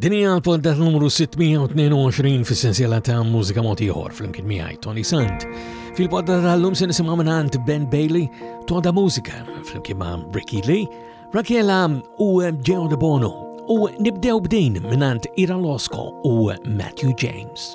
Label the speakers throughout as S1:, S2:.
S1: Din hija l-podda numru 622 fis-sensiela ta' mużika mod ieħor flimkien miegħi Tony Sant. Fil-podda tal-lum se nisimgħu mingħand Ben Bailey, Toda Mużika flimkien ma' Bricky Lee, Rakela u Geo De Bono u nibdew b'din mingħand Ira Losco u Matthew James.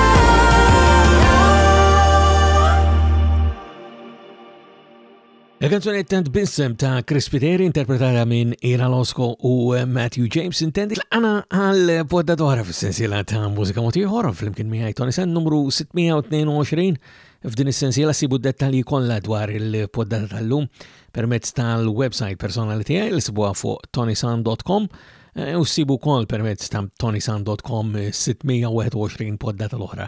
S1: Il-kanzoni tant bissem ta' Chris Piteri interpretata minn Ira Losco u eh, Matthew James intendi l-għana għal podda dora fil-sensila ta' mużika motiħor fl-imkien miħaj Tony Sen numru 622 f'din is-sensiela sibu dettalji kollha dwar il-podda tal-lum permezz tal-website personali tiegħi li sibuha fuq tonisan.com Eh, u ssibu kol permezz ta' tonisan.com 621 eh, podda tal-oħra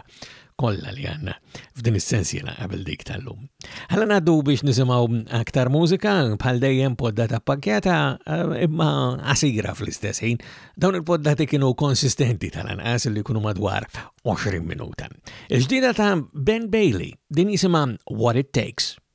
S1: kollha li għanna f'din is-sensiela qabel dik tal-lum. Ħalla ngħaddu biex nisimgħu aktar mużika bħal dejjem podda ta' pakkjata eh, imma asira fl-istess ħin. Dawn il-poddati kienu konsistenti tal-anqas li jkunu madwar 20 minuta. Il-ġdida ta' Ben Bailey din jisimha What It Takes.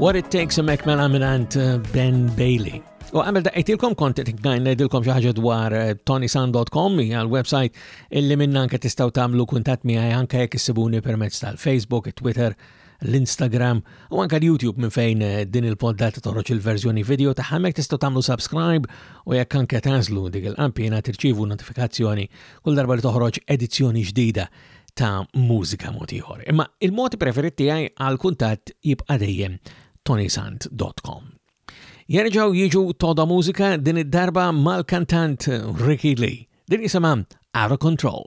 S2: What It Takes
S3: a Mac Mela minant uh, Ben Bailey. U għamil daqqetilkom kont t-għajn najdilkom xaħġa dwar eh, tonisan.com għal-websajt illi minna anka tistaw tamlu kuntat miħaj anka jek issibuni permezz tal-Facebook, Twitter, l-Instagram u anka l-YouTube minn fejn eh, din il-poddata toħroġ il-verżjoni video ta' ħamek tistaw tamlu subscribe u jekk anka tażlu dik il-qampina tirċivu notifikazzjoni kull darba li toħroġ edizzjoni ġdida ta' mużika mod ieħor. Imma il-mod preferit tiegħi għal kuntatt jibqa' dejjem tonisant.com. Jerġgħu jiġu toda mużika din id-darba mal-kantant Ricky Lee. Din jisimha Out of Control.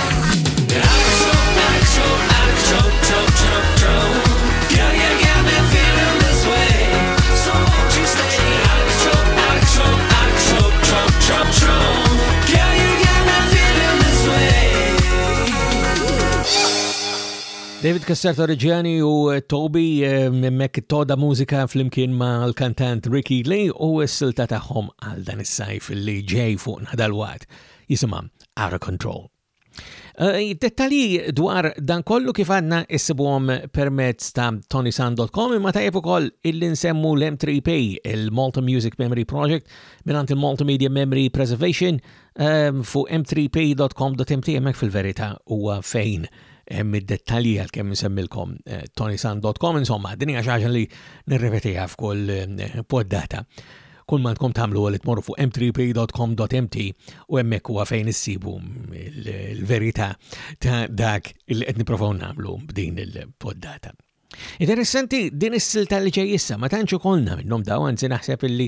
S4: David Caserta Reggiani u eh, Toby eh, mimmek toda mużika fl-imkien ma l-kantant Ricky Lee u s-silta taħħom għal dan is-sajf li ġej fuq nadal-wad. Jisimam, out of control. Eh, dettalji dwar dan kollu kif għadna issibuhom permezz ta' tonisan.com imma tajjeb ukoll illi nsemmu l-M3P, il-Malta Music Memory Project, minn il-Malta Media Memory Preservation eh, fu m3p.com.mt hemmhekk fil-verità huwa fejn hemm id-dettalji għal kemm nsemmilkom eh, tonisan.com insomma din hija xi ħaġa li nirrepetiha f'kull poddata. Kull m'għandkom tagħmlu huwa li tmorru fuq m3p.com.mt u hemmhekk huwa fejn issibu l-verità ta' dak li qed nipprovaw nagħmlu b'din il-poddata. Interessanti din is-silta li ġej issa ma tantx ukollna minnhom daw anzi naħseb illi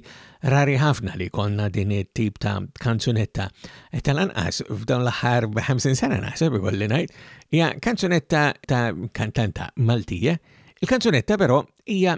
S4: rari ħafna li konna din it-tip ta' kanzunetta e tal-anqas f'dawn l-aħħar 50 sena naħseb ikolli ngħid hija kanzunetta ta' kantanta Maltija Il-kanzunetta però hija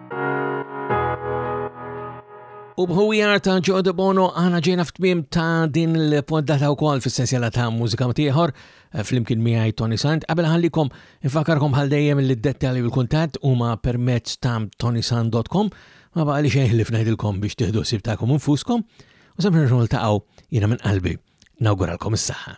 S4: U
S2: bħujar ta' Joe De Bono għana ġejna f'tmim ta' din l-poddata u kol fil-sensjala ta' mużika mtiħor eh, fl-imkien miħaj Tony Sant. Għabel ħallikom infakarkom għal dejjem li d-dettali u l-kuntat u ma' permezz ta' tonysant.com ma' baqa li xejn li fnajdilkom biex tiħdu sib ta' komun fuskom u semħin xogħol ta' jina minn qalbi nawguralkom s saha